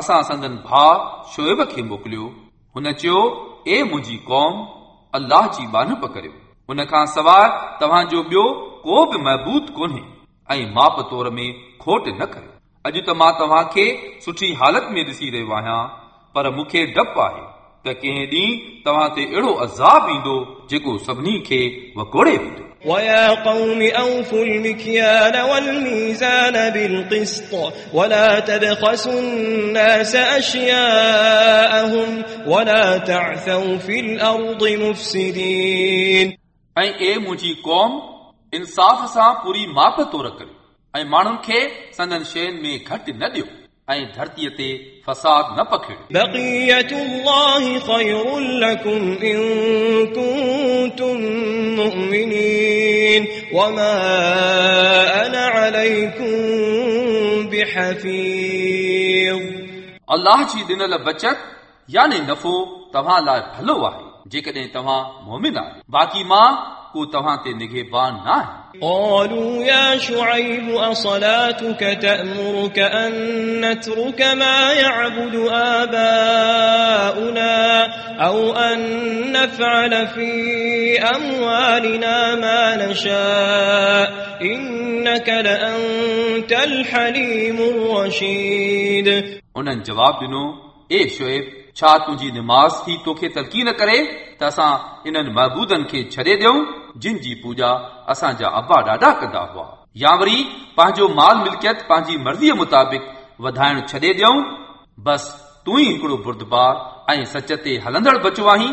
असां संदन भाउ शोएब खे मोकिलियो हुन चयो ए मुंहिंजी क़ौम अलाह जी बानप करियो हुन खां सवाइ तव्हांजो ॿियो को बि महबूद कोन्हे ऐं माप तौर में खोट न करियो अॼु त मां तव्हांखे सुठी हालत में ॾिसी रहियो आहियां पर मूंखे डपु आहे त कंहिं ॾींहुं तव्हां ते अहिड़ो अज़ाब ईंदो जेको सभिनी खे वकोड़े वेंदो ويا قوم أوفوا المكيال والميزان بالقسط ولا تبخسوا الناس أشياءهم ولا تعثوا في الأرض مفسدين ऐं ए मुंहिंजी क़ौम इंसाफ़ सां पूरी माप तौर करियो ऐं माण्हुनि खे संदन शयुनि में घटि न ॾियो ऐं धरतीअ ते फसाद न अलाह जी ॾिनल बचत यानी नफ़ो तव्हां लाइ भलो आहे जेकॾहिं तव्हां मोमिन आहियो बाक़ी मां को तव्हां ते निगेबान न आहे قالوا يا شعيب أصلاتك تأمرك أن نترك ما يعبد آباؤنا أو أن نفعل في أموالنا ما نشاء إنك لأنت الحليم الرشيد उन्हनि जवाब ॾिनो ए शोएब छा तुंहिंजी निमाज़ थी तोखे तलकीन करे त असां इन्हनि महबूदनि खे छॾे ॾियूं जिन जी पूॼा असांजा अबा ॾाढा कंदा हुआ या वरी पंहिंजो माल मिल्कियत पंहिंजी मर्ज़ीअ मुताबिक़ वधाइण छॾे ॾियूं बस तूं ई हिकिड़ो बुर्दबार ऐं सच ते हलंदड़ बचो आहीं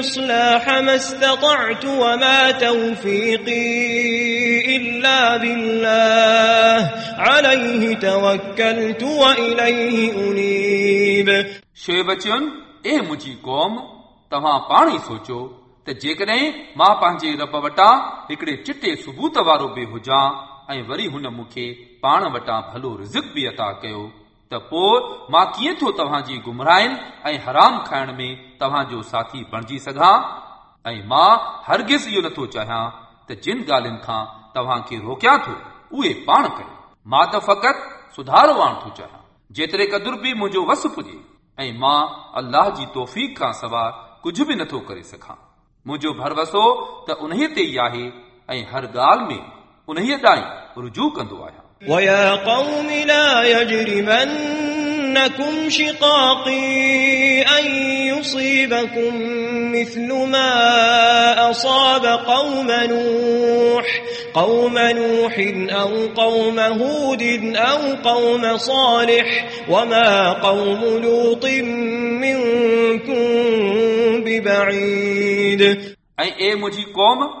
الإصلاح ما استطعت وما توفيقي إلا بالله عليه توكلت وإليه أنيب शोएब चयुनि ए मुंहिंजी क़ौम तव्हां पाण ई सोचो त जेकॾहिं मां पंहिंजे रब वटां हिकिड़े चिटे सबूत वारो बि हुजां ऐं वरी हुन मूंखे पाण वटां भलो रिज़िक बि अता कयो त पोइ मां कीअं थो तव्हांजी गुमराहिनि ऐं हराम खाइण में तव्हांजो साथी बणिजी सघां ऐं मां हरगिज़ इहो नथो चाहियां त जिन ॻाल्हियुनि खां तव्हांखे रोकियां थो उहे पाण कयो मां त फ़क़ति सुधारो आणण थो चाहियां जेतिरे क़दुरु बि मुंहिंजो वस पुॼे ऐं मां अल्लाह जी तौफ़ीक़ खां सवाइ कुझु बि नथो करे सघां मुंहिंजो भरवसो त उन्हीअ ते ई आहे ऐं हर ॻाल्हि में उन्हीअ ॾांहुं रुजू कंदो आहियां ويا قوم لا يجرمنكم شقاقي أن يصيبكم مثل ما أصاب قوم نوح قوم نوح أو قوم هود أو قوم صالح وما قوم لوط منكم ببعيد. أي أي مجي قوم؟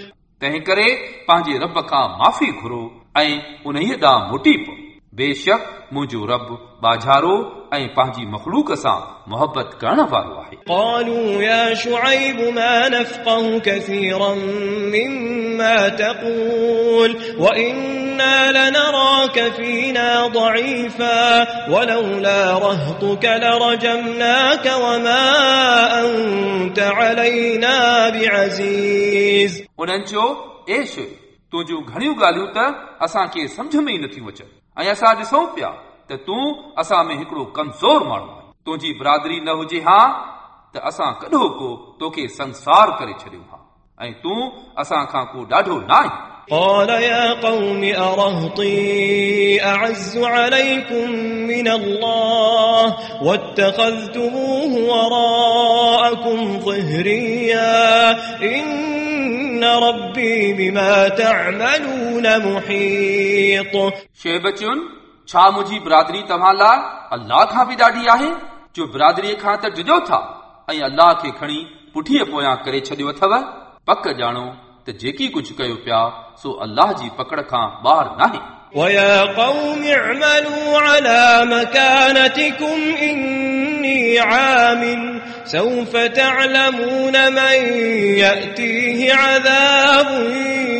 واستغفروا ربكم ثم توبوا إليه إن ربي رحيم ودود तंहिं करे पंहिंजे रब खां माफ़ी घुरो ऐं उन्हीअ ॾांहुं मोटी पओ बेशक मुंहिंजो रब बाझारो ऐं पंहिंजी मख़लूक सां मोहबत करण वारो आहे قالوا يا شعيب ما نفقه كثيرا مما تقول وإنا لنراك فينا ضعيفا ولولا رهطك لرجمناك وما أنت علينا بعزيز उन्हनि चयो ए शोए तुंहिंजूं घणियूं ॻाल्हियूं त असांखे सम्झ में ई नथियूं अचनि ऐं असां ॾिसूं पिया त तूं असां में हिकिड़ो कमज़ोर माण्हू आहीं तुंहिंजी बिरादरी न हुजे हा त असां कॾो को तोखे संसार करे छॾियूं हा ऐं तूं असां खां को ॾाढो न आहीं قال يا قوم أرهطي أعز عليكم من الله واتخذتموه وراءكم ظهريا إن ربي بما تعملون محيط शेब चयुनि छा मुंहिंजी बिरादरी तव्हां लाइ अलाह खां बि ॾाढी आहे जो बिरादरीअ खां त डिॼो था ऐं अलाह खे खणी पुठीअ पोयां करे छॾियो अथव पक ॼाणो त जेकी कुझु कयो पिया सो अलाह जी पकड़ खां ॿाहिरि नाहे ويا قوم اعملوا على مكانتكم إني عامل. سوف تعلمون من يأتيه عذاب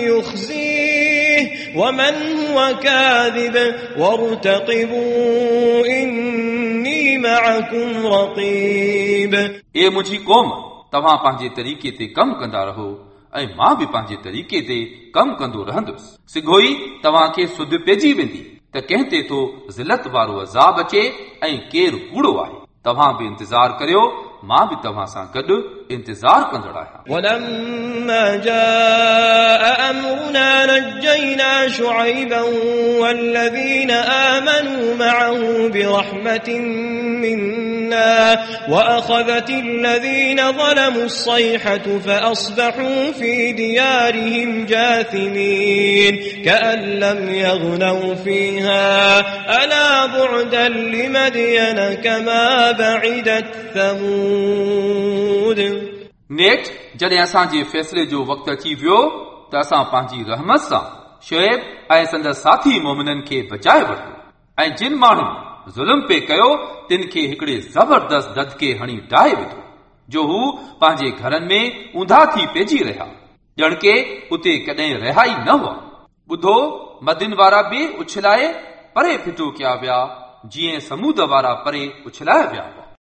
يخزيه. ومن هو كاذب؟ وارتقبوا إني معكم رقيب. اي مجھي قوم؟ تما پنهنجي طريقي تي كم ڪندا رهو ऐं मां बि पंहिंजे तरीक़े ते कमु कंदो रहंदुसि सिघो ई तव्हांखे सुध पइजी वेंदी त कंहिं ते थो ज़िलत वारो अज़ाब अचे ऐं केरु कूड़ो आहे तव्हां बि इंतज़ार करियो मां बि तव्हां सां गॾु इंतज़ार कंदड़ आहियां ولما جاء أمرنا نجينا شعيبا والذين آمنوا معه برحمة منا وأخذت الذين ظلموا الصيحة فأصبحوا في ديارهم جاثمين كأن لم يغنوا فيها ألا بعدا لمدين كما بعدت ثمود नेठ जॾहिं असांजे फ़ैसिले जो वक़्तु अची वियो त असां पंहिंजी रहमत सां शुएब ऐं संदसि साथी मोमिननि खे बचाए वरितो ऐं जिन माण्हुनि ظلم پي ڪيو تن کي هڪڙي زبردست ددڪي هڻي ڊاهي وڌو جو هو پنهنجي گهرن ۾ اونڌا ٿي پئجي رهيا ڄڻ ڪي اتي ڪڏهن رهائي نه هئا ٻڌو مدن وارا به اڇلائي پري ڦٽو ڪيا ويا جيئن سمود وارا پري اڇلايا ويا هئا